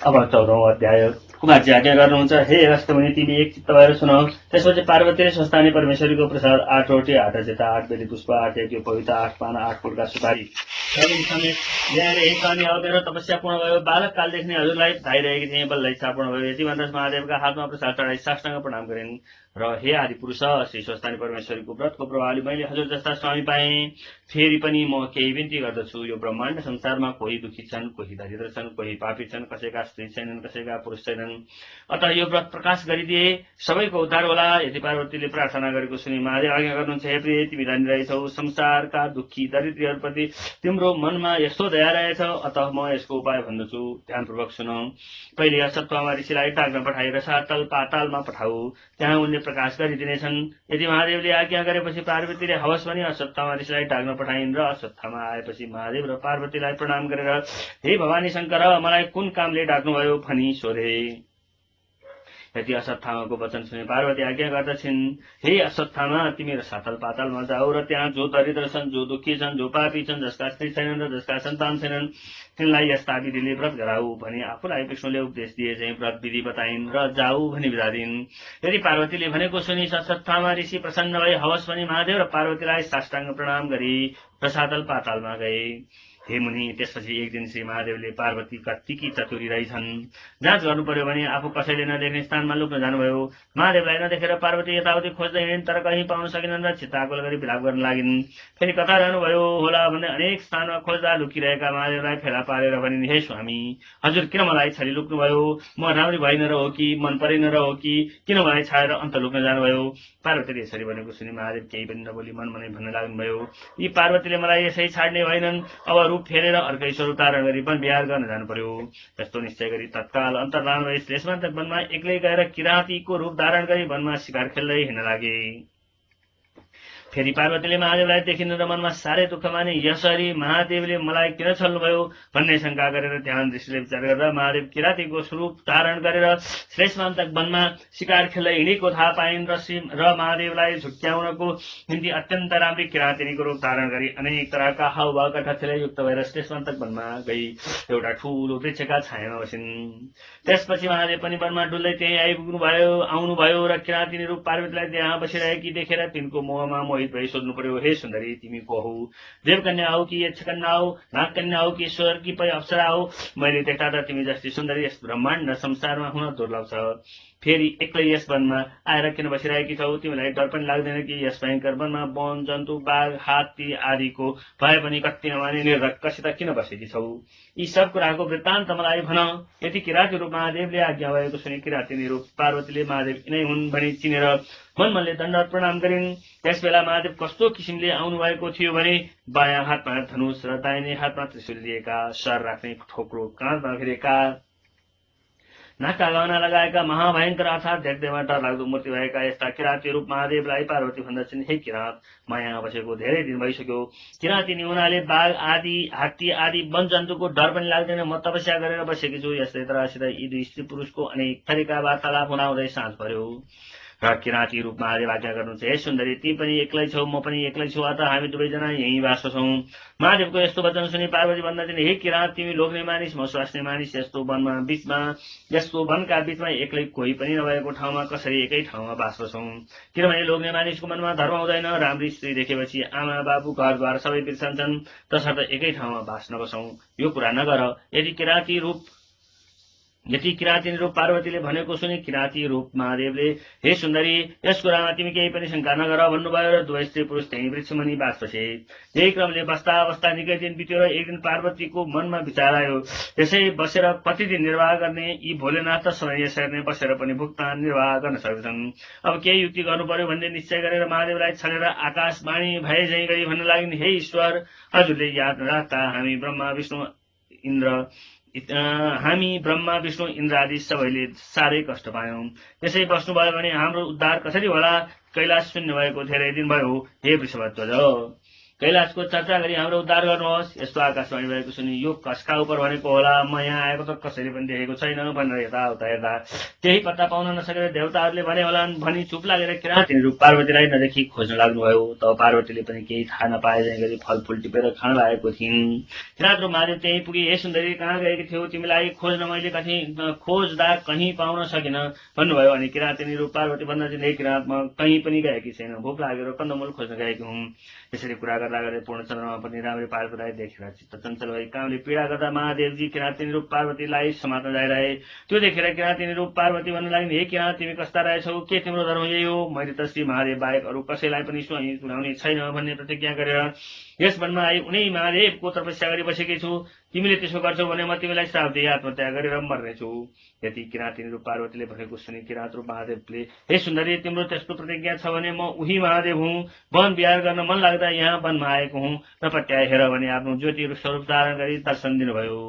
啊不，走路啊加油 कुमारजी आज्ञा गर्नुहुन्छ हे राष्ट्रमुनि तिमी एक चित्त भएर सुनाऊ। त्यसपछि पार्वतीले संस्थानी परमेश्वरीको प्रसाद आठ रोटी आठ अचेता आठ बेली पुष्प आठ एक पवित्र आठ पाना आठ फुलका सुपारी। ल्याएर एक अघेर तपस्या पूर्ण भयो। बालक कालदेखि नै हजुरलाई धाइरहेकी थिएँ बल्ल इच्छा भयो। यति भन्दा महादेवका हातमा प्रसाद चढाई साष्टाङ्ग प्रणाम गरिन्। र हे आदि पुरुष श्री स्वस्तानी परमेश्वरीको व्रतको प्रभावले मैले हजुर जस्ता स्वामी पाएँ। फेरि पनि म केही बिन्ती गर्दछु। यो ब्रह्माण्ड संसारमा कोही दुखी छन् कोही दरिद्र छन् कोही पापी छन् कसैका स्त्री छैनन् कसैका पुरुष छैनन्। अतः यो व्रत प्रकाश गरिदिए सबैको उद्धार होला। यति पार्वतीले प्रार्थना गरेको सुनि महादेव आज्ञा गर्नुहुन्छ हे प्रिय तिमी रहेछौ। संसारका दुखी दरिद्रहरूप्रति तिम्रो मनमा यस्तो दया रहेछ। अतः म यसको उपाय भन्दछु। ध्यानपूर्वक सुन। पहिले असत्वमा ऋषिलाई टाग्न पठाएर सातल पातालमा पठाऊ। त्यहाँ उनले प्रकाश गरिदिनेछन्। यदि महादेवले आज्ञा गरेपछि पार्वतीले हवस पनि अश्वत्थामा ऋषिलाई टाग्न पठाइन् र अश्वत्थामा आएपछि महादेव र पार्वतीलाई प्रणाम गरेर हे भवानी शङ्कर मलाई कुन कामले डाक्नुभयो भनी सोधे। यति अश्वत्थामाको वचन सुने पार्वती आज्ञा गर्दछिन् हे अश्वत्थामा तिमीहरू सातल पातालमा जाऊ र त्यहाँ जो दरिद्र छन् जो दुःखी छन् जो पापी छन् जसका स्त्री छैनन् र जसका सन्तान छैनन् तिनलाई यस्ता विधिले व्रत गराऊ भने आफूलाई विष्णुले उपदेश दिए चाहिँ व्रत विधि बताइन् र जाऊ भनी बिदा दिन् यदि पार्वतीले भनेको सुनि सत्थामा ऋषि प्रसन्न भए हवस पनि महादेव र पार्वतीलाई साष्टाङ्ग प्रणाम गरी प्रसादल पातालमा गए हे मुनि त्यसपछि एक दिन श्री महादेवले पार्वती कत्तिकी चतुरी रहेछन्। जाँच गर्नु पर्यो भने आफू कसैले नदेख्ने स्थानमा लुक्न जानुभयो। महादेवलाई नदेखेर पार्वती यताउति खोज्दै हिँडिन् तर कहीँ पाउन सकेनन् र चित्ताकुल गरी विलाप गर्न लागिन्। फेरि कता रहनुभयो होला भने अनेक स्थानमा खोज्दा लुकिरहेका महादेवलाई फेला पारेर भनिन् हे स्वामी हजुर किन मलाई छरी लुक्नुभयो? म राम्री भइन र हो कि मन परेन र हो कि किन मलाई छाएर अन्त लुक्न जानुभयो? पार्वतीले यसरी भनेको सुनि महादेव केही पनि नबोली मन मनै भन्न लाग्नुभयो। यी पार्वतीले मलाई यसै छाड्ने होइनन्। अब रूप फेरेर अर्कै स्वरूप धारण गरी वन बिहार गर्न जानु पर्यो यस्तो निश्चय गरी तत्काल अन्तर्लान भई श्लेषमान्तक वनमा एक्लै गएर किराँतीको रूप धारण गरी वनमा शिकार खेल्दै हिँड्न लागे। फेरि पार्वतीले महादेवलाई देखिनु र मनमा साह्रै दुःख माने यसरी महादेवले मलाई किन छल्नुभयो भन्ने शङ्का गरेर ध्यान दृष्टिले विचार गरेर महादेव किराँतीको स्वरूप धारण गरेर श्रेष्ठमान्तक वनमा शिकार खेल्दै हिँडेको थाहा पाइन् र र महादेवलाई झुक्क्याउनको निम्ति अत्यन्त राम्री किराँतिनीको रूप धारण गरी अनेक तरहका हाउभावका ठक्षले युक्त भएर श्रेष्ठमान्तक वनमा गई। एउटा ठुलो वृक्षका छायामा बसिन्। त्यसपछि महादेव पनि वनमा डुल्दै त्यहीँ आइपुग्नु भयो आउनुभयो र किराँतिनी रूप पार्वतीलाई त्यहाँ बसिरहेकी देखेर तिनको मोहमा मोहित भई सोध्नु पर्यो हे सुन्दरी तिमी को हौ देवकन्या हौ कि यक्षकन्या हौ नागकन्या हौ कि ईश्वर कि पै अप्सरा हौ मैले देख्दा त तिमी जस्तै सुन्दरी यस ब्रह्माण्ड संसारमा हुन दुर्लभ छ। फेरि एक्लै यस वनमा आएर किन बसिरहेकी छौ? तिमीलाई डर पनि लाग्दैन कि यस भयङ्कर वनमा वन जन्तु बाघ हात्ती आदिको भए पनि कति नमाने निर्धक्कसित किन बसेकी छौ? यी सब कुराको वृत्तान्त मलाई भन। यति किराती रूप महादेवले आज्ञा भएको सुनि किराती रूप पार्वतीले महादेव यिनै हुन् भनी चिनेर मन मनले दण्ड प्रणाम गरिन्। त्यस बेला महादेव कस्तो किसिमले आउनु भएको थियो भने बायाँ हातमा धनुष र दाहिने हातमा त्रिशूल लिएका सर राख्ने ठोक्रो काँधमा घेरेका नाका गहना लगाएका महाभयङ्कर अर्थात् देख्दैमा डरलाग्दो मूर्ति भएका यस्ता किराँती रूप महादेवलाई पार्वती भन्दछन् हे किराँत म यहाँ बसेको धेरै दिन भइसक्यो। किराँती हुनाले बाघ आदि हात्ती आदि वन जन्तुको डर पनि लाग्दैन। म तपस्या गरेर बसेकी छु। यसै तरहसित यी दुई स्त्री पुरुषको अनेक थरीका वार्तालाप हुँदाहुँदै साँझ पर्यो। र किराँती रूपमा आदेव आज्ञा गर्नुहुन्छ। हे सुन्दरी ती पनि एक्लै छौ म पनि एक्लै छु अत हामी दुवैजना यहीँ बास छौँ। महादेवको यस्तो वचन सुनि पार्वती भन्दछन् हे किराँत तिमी लोग्ने मानिस म स्वास्ने मानिस यस्तो वनमा बिचमा यस्तो वनका बिचमा एक्लै कोही पनि नभएको ठाउँमा कसरी एकै ठाउँमा बास छौँ? किनभने लोग्ने मानिसको मनमा धर्म हुँदैन। राम्री स्त्री देखेपछि आमा बाबु घरद्वार सबै बिर्सन्छन्। तसर्थ एकै ठाउँमा बास नबसौँ। यो कुरा नगर। यदि किराँती रूप यति किराँती रूप पार्वतीले भनेको सुनि किराँती रूप महादेवले हे सुन्दरी यस कुरामा तिमी केही पनि शङ्का नगर भन्नुभयो र दुवै स्त्री पुरुष त्यही वृक्षमणि बास बसे यही क्रमले बस्दा अवस्था निकै दिन बित्यो र एक दिन पार्वतीको मनमा विचार आयो। यसै बसेर प्रतिदिन निर्वाह गर्ने यी भोलेनाथ र समय यसरी बसेर पनि भुक्तान निर्वाह गर्न सक्छन् अब केही युक्ति गर्नु पर्यो भन्ने निश्चय गरेर महादेवलाई छलेर आकाशवाणी भए झै गरी भन्न लागिन् हे ईश्वर हजुरले याद नराख्दा हामी ब्रह्मा विष्णु इन्द्र हामी ब्रह्मा विष्णु इन्द्र आदि सबैले साह्रै कष्ट पायौँ। त्यसै बस्नुभयो भने हाम्रो उद्धार कसरी होला? कैलाश शून्य भएको धेरै दिन भयो। हे वृषभध्वज। कैलाशको चर्चा गरी हाम्रो उद्धार गर्नुहोस्। यस्तो आकाशवाणी भएको सुनि यो कसका उप भनेको होला। म यहाँ आएको त कसैले पनि देखेको छैन भनेर यताउता हेर्दा केही पत्ता पाउन नसकेर देवताहरूले भने होला भनी चुप लागेर किराँतीहरू पार्वतीलाई नदेखि खोज्न लाग्नुभयो। तब पार्वतीले पनि केही थाहा नपाए जाने गरी फलफुल टिपेर खान लागेको थिइन्। किराँत र महादेव त्यहीँ पुगे ए सुन्दरी कहाँ गएको थियो? तिमीलाई खोज्न मैले कहीँ खोज्दा कहीँ पाउन सकिन। भन्नुभयो अनि किराँतीहरू पार्वती भन्न चाहिँ किराँत म कहीँ पनि गएकी छैन। भोक लागेर कन्दमूल खोज्न गएकी हुँ। यसरी कुरा गर्दा गर्दै पूर्णचन्द्रमा पनि राम्रै पार्वतीलाई देखेर चित्त चञ्चल भई कामले पीडा गर्दा महादेवजी किराँती रूप पार्वतीलाई समात्न जाइरहे। त्यो देखेर किराँती रूप पार्वती भन्न लागि हे किराँत तिमी कस्ता रहेछौ के तिम्रो धर्म यही हो? मैले त श्री महादेव बाहेक अरू कसैलाई पनि सुनाउने छैन भन्ने प्रतिज्ञा गरेर यस वनमा आई उनै महादेवको तपस्या गरी बसेकी छु। तिमीले त्यसो गर्छौ भने म तिमीलाई श्राप दिए आत्महत्या गरेर मर्नेछु। यति किराँतीहरू पार्वतीले भनेको सुनि किराँत रूप महादेवले हे सुन्दरी तिम्रो त्यस्तो प्रतिज्ञा छ भने म उही महादेव हुँ। वन बिहार गर्न मन लाग्दा यहाँ वनमा आएको हुँ। नपट्याए हेर भने आफ्नो ज्योतिहरू स्वरूप धारण गरी दर्शन दिनुभयो।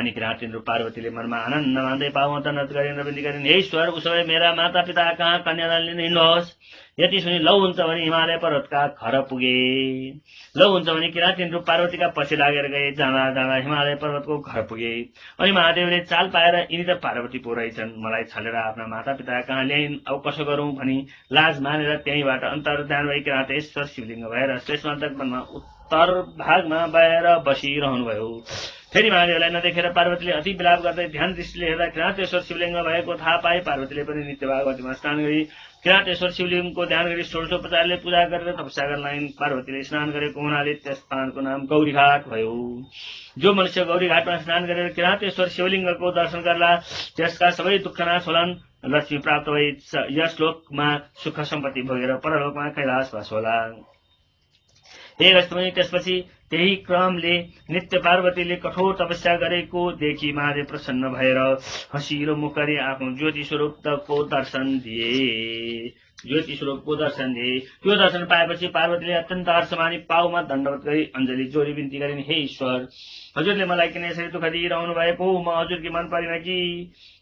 अनि किराँतीन्द्र पार्वतीले मनमा आनन्द मान्दै पाउँ त गरिन् र गरिन् हे ईश्वर उसो मेरा माता पिता कहाँ कन्यादान लिन हिँड्नुहोस्? यति सुनि लौ हुन्छ भने हिमालय पर्वतका घर पुगे। लौ हुन्छ भने किराँतीन्द्र पार्वतीका पछि लागेर गए जाँदा जाँदा हिमालय पर्वतको घर पुगे। अनि महादेवले चाल पाएर यिनी त पार्वती पो रहेछन्। मलाई छलेर आफ्ना माता पिता कहाँ ल्याइन् अब कसो गरौँ भनी लाज मानेर त्यहीँबाट अन्तर ध्यान भई किराँतेश्वर शिवलिङ्ग भएर श्रेष्ठ उत्तर भागमा बाएर बसिरहनु भयो फेरि महादेवलाई नदेखेर पार्वतीले अति विलाप गर्दै ध्यान दृष्टिले हेर्दा किराँतेश्वर शिवलिङ्ग भएको थाहा पाए पार्वतीले पनि नित्य भागवतीमा स्नान गरी किराँतेश्वर शिवलिङ्गको ध्यान गरी षोडशोपचारले पूजा गरेर तपस्या गर्न पार्वतीले स्नान गरेको हुनाले त्यस स्थानको नाम गौरीघाट भयो। जो मनुष्य गौरीघाटमा स्नान गरेर किराँतेश्वर शिवलिङ्गको दर्शन गर्ला त्यसका सबै दुःख नाश होलान्। लक्ष्मी प्राप्त भई यस लोकमा सुख सम्पत्ति भोगेर परलोकमा कैलाश बस होला। हे रस्तमणि त्यसपछि त्यही क्रमले नित्य पार्वतीले कठोर तपस्या गरेको देखि महादेव प्रसन्न भएर हँसिलो मुखरी आफ्नो ज्योति स्वरूपको दर्शन दिए। ज्योति स्वरूपको दर्शन दिए त्यो दर्शन पाएपछि पार्वतीले अत्यन्त हर्षमानी पाउमा दण्डवत गरी अञ्जली जोडी बिन्ती गरिन्। हे ईश्वर हजुरले मलाई किन यसरी दुःख दिइरहनु भएको? म हजुरकी मन परिन कि?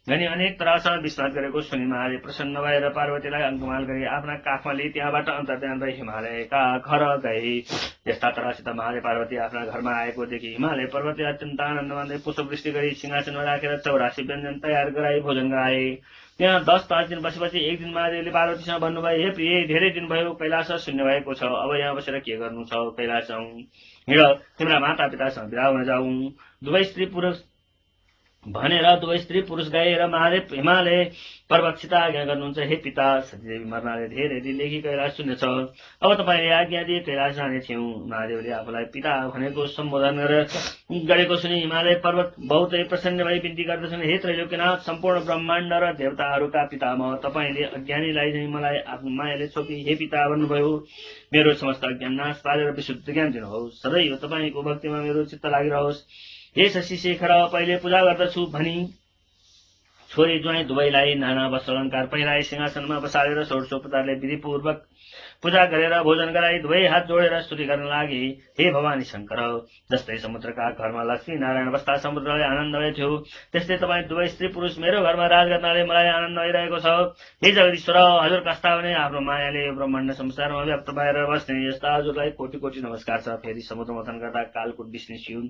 भनी अनेक तरहसँग विश्वास गरेको सुनि महादेव प्रसन्न भएर पार्वतीलाई अङ्कमाल गरी आफ्ना काखमा लिए त्यहाँबाट अन्तर्ध्यान भई हिमालयका घर गए। यस्ता तरहसित महादेव पार्वती आफ्ना घरमा आएकोदेखि हिमालय पर्वतले अत्यन्त आनन्द मान्दै पुष्पवृष्टि गरी सिंहासनमा राखेर चौरासी व्यञ्जन तयार गराई भोजन गराए। त्यहाँ दस पाँच दिन बसेपछि एक दिन महादेवले पार्वतीसँग भन्नुभयो हे प्रिय धेरै दिन भयो कैलाश शून्य भएको छ। अब यहाँ बसेर के गर्नु छ? कैलाश हिँड तिम्रा माता पितासँग विदा हुन जाउँ। दुवै स्त्री पुरुष भनेर दुवै स्त्री पुरुष गए र महादेव हिमालय पर्वतसित आज्ञा गर्नुहुन्छ हे पिता सतीदेवी मर्नाले धेरै दिनदेखि कैलाश शून्य छ अब तपाईँले आज्ञा दिए कैलाश जाने थियौँ। महादेवले आफूलाई पिता भनेको सम्बोधन गरेर गरेको सुनि हिमालय पर्वत बहुतै प्रसन्न भई बिन्ती गर्दछन्। हे त्रैलोक्यनाथ सम्पूर्ण ब्रह्माण्ड र देवताहरूका पितामा तपाईँले अज्ञानीलाई चाहिँ मलाई आफ्नो मायाले छोपी। हे पिता भन्नुभयो मेरो समस्त अज्ञान नाश पारेर विशुद्ध ज्ञान दिनुहोस्। सदैव तपाईँको भक्तिमा मेरो चित्त लागिरहोस्। हे शशि शेखर पहिले पूजा गर्दछु भनी छोरी ज्वाइँ दुवैलाई नाना वस्त्र अलङ्कार सिंहासनमा बसालेर षोडशोपचारले विधिपूर्वक पूजा गरेर भोजन गराई दुवै हात जोडेर स्तुति गर्न लागि हे भवानी शङ्कर जस्तै समुद्रका घरमा लक्ष्मी नारायण बस्दा समुद्रले आनन्द थियो त्यस्तै तपाईँ दुवै स्त्री पुरुष मेरो घरमा राज गर्नाले मलाई आनन्द भइरहेको छ। हे जगदीश्वर हजुर कस्ता भने आफ्नो मायाले यो ब्रह्माण्ड संसारमा व्याप्त भएर बस्ने यस्ता हजुरलाई कोटी कोटी नमस्कार छ। फेरि समुद्र मथन गर्दा कालकुट निस्कियो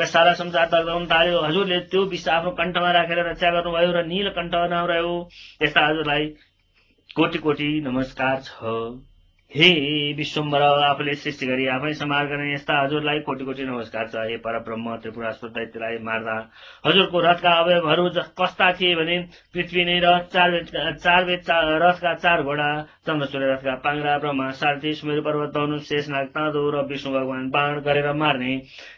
र सारा संसार तर्काउन ताल्यो हजुरले त्यो विष आफ्नो कण्ठमा राखेर रक्षा गर्नुभयो र नील कण्ठ नरह्यो यस्ता हजुरलाई कोटी कोटी नमस्कार छ। हे विश्वम्बर आफूले सृष्टि गरी आफै समार गर्ने यस्ता हजुरलाई कोटी कोटी नमस्कार छ हे पर ब्रह्म त्रिपुरास्पद दैत्यलाई मार्दा. हजुरको रथका अवयवहरू कस्ता थिए भने पृथ्वी नै रथ चार चार रथका चार घोडा चन्द्रसूर्य रथका पाङ्रा ब्रह्मा सारथी सुमेर पर्वत धनु शेषनाग ताँदो र विष्णु भगवान बाण गरेर मार्ने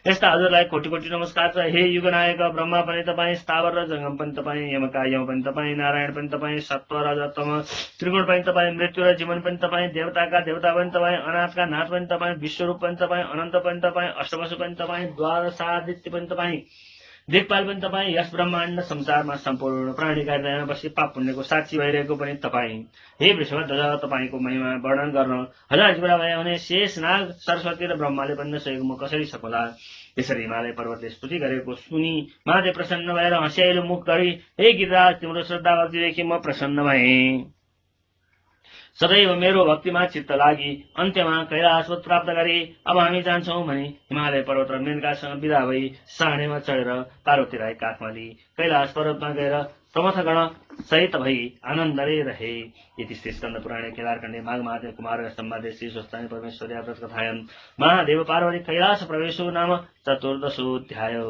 यस्ता हजुरलाई कोटी कोटी नमस्कार छ हे युगनायक ब्रह्मा पनि तपाईँ स्थावर र जङ्गम पनि तपाईँ यमका यम पनि तपाईँ नारायण पनि तपाईँ सत्व र त्रिगुण पनि तपाईँ मृत्यु र जीवन पनि तपाईँ देवताका देवता पनि तपाईँ अनाथका नाथ पनि तपाईँ विश्वरूप पनि तपाईँ अनन्त पनि तपाईँ अष्टवसु पनि तपाईँ द्वारसादित्य पनि तपाईँ देखभाल पनि तपाईँ यस ब्रह्माण्ड संसारमा सम्पूर्ण प्राणी कार्यमा बसी पाप पुण्यको साक्षी भइरहेको पनि तपाईँ। हे विश्वध्वज तपाईँको महिमा वर्णन गर्न। हजार कुरा भयो भने शेष नाग सरस्वती र ब्रह्माले पनि नसकेको म कसरी सकला यसरी हिमालय पर्वतले स्तुति गरेको सुनि महादेव प्रसन्न भएर हँस्याइलो मुख गरी हे गिरिराज तिम्रो श्रद्धा भक्तिदेखि म प्रसन्न भएँ। सदैव मेरो भक्तिमा चित्त लागि अन्त्यमा कैलाशवत प्राप्त गरे। अब हामी जान्छौँ भने हिमालय पर्वत र मेनकासँग विदा भई साँडेमा चढेर पार्वती राई लिई कैलाश पर्वतमा गएर प्रमथगण सहित भई आनन्दले रहे। यति श्री स्कन्द पुराणे केदारखण्डे माघ महादेव कुमार सम्वादे श्री स्वस्तानी परमेश्वरी व्रत कथायन्। महादेव पार्वती कैलाश प्रवेशो नाम चतुर्दशोऽध्याय।